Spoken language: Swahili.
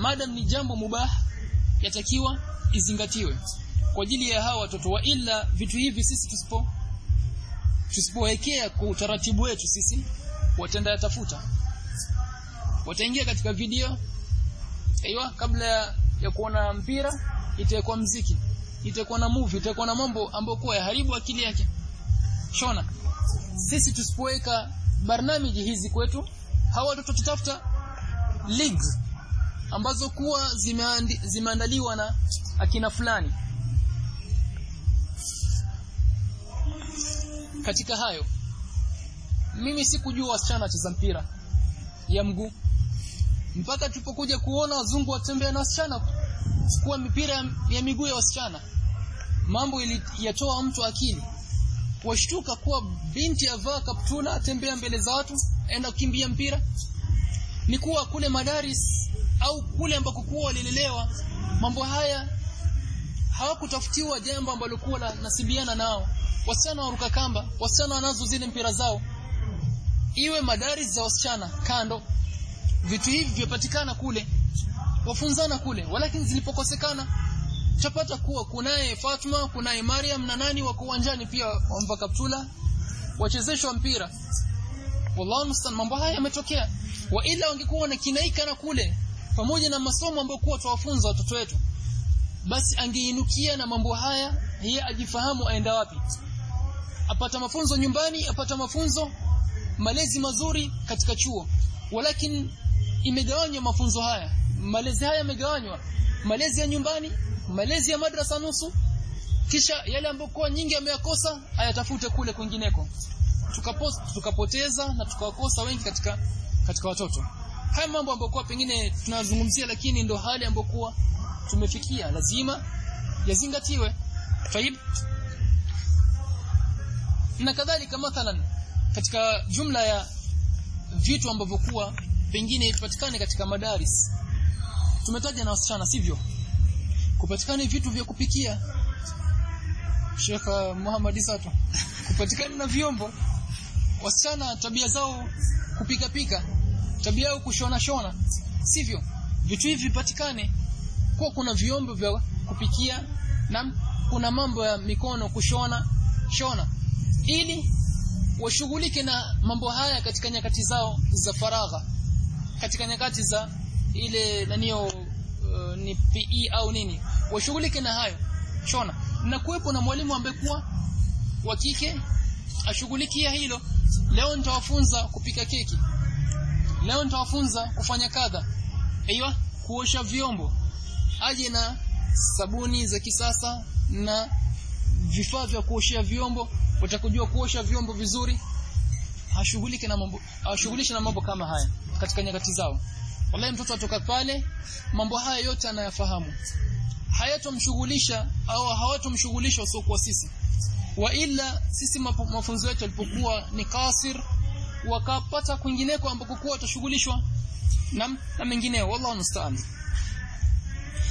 madam ni jambo mubah yatakiwa izingatiwe kwa ajili ya hawa watoto wa ila vitu hivi sisi tusipo tusipowekea kwa utaratibu wetu sisi watenda tafuta wataingia katika video aiyo kabla ya, ya kuona mpira itakuwa mziki itakuwa na movie itakuwa na mambo ambayo kwa yaharibu akili yake. Shona. Sisi tusipoweka barnamiji hizi kwetu hawa watoto tutafuta leagues ambazo kuwa zimeandaliwa na akina fulani. Katika hayo mimi sikujua wasichana wacheza mpira ya mguu. Mpaka tulipokuja kuona wazungu watembea na wasichana kuwa mipira ya miguu ya wasichana mambo yatoa mtu akili. Washtuka kuwa binti avaa kaptula atembea mbele za watu aenda kukimbia mpira. Ni kuwa kule madaris au kule ambako kuwa walilelewa mambo haya hawakutafutiwa jambo ambalo kuwa la nasibiana nao. Wasichana waruka kamba wasichana wanazo zile mpira zao. Iwe madari za wasichana kando vitu hivi vyapatikana kule wafunzana kule walakini zilipokosekana chapata kuwa kunaye Fatma kunaye Mariam na nani wako uwanjani pia wamva kaptula wachezeshwa mpira. Wallahu mustan mambo haya yametokea. Wa ila wangekuwa na kinaika na kule pamoja na masomo ambayo kwa tuwafunza watoto wetu basi angeinukia na mambo haya yeye ajifahamu aenda wapi. Apata mafunzo nyumbani apata mafunzo malezi mazuri katika chuo. Walakin imegawanywa mafunzo haya. Malezi haya yamegawanywa. Malezi ya nyumbani malezi ya madrasa nusu kisha yale ambayo kwa nyingi ameyakosa ayatafute kule kwingineko. Tukapoteza na tukawakosa wengi katika katika watoto haya mambo ambayo pengine tunazungumzia lakini ndo hali ambayo tumefikia. Lazima yazingatiwe. Tayib. Na kadhalika mathalan katika jumla ya vitu ambavyo kuwa pengine ipatikane katika madaris. Tumetaja na wasichana sivyo? Kupatikana vitu vya kupikia. Sheikh Muhammad Isato. Kupatikana na vyombo. Wasichana tabia zao kupika pika tabia yao kushona shona. Sivyo. Vitu hivi vipatikane. Kwa kuna viombo vya kupikia na kuna mambo ya mikono kushona shona. Ili washughulike na mambo haya katika nyakati zao za faragha. Katika nyakati za ile nanio uh, ni PE au nini. Washughulike na hayo. Shona. Na kuwepo na mwalimu ambaye kuwa wa kike ashughulikia hilo. Leo nitawafunza kupika keki leo nitawafunza kufanya kadha. Aiywa kuosha vyombo. Aje na sabuni za kisasa na vifaa vya kuoshea vyombo. Utakujua kuosha vyombo vizuri. Hashughulike na mambo hashughulishi na mambo kama haya katika nyakati zao. Wallahi mtoto atoka pale mambo haya yote anayafahamu. Hayatomshughulisha au hawatomshughulisha usiokuwa sisi. Wa ila sisi mafunzo yetu yalipokuwa ni kasir wakapata kwingineko ambako kuwa watashughulishwa na, na mengineo. Wallahu musta'an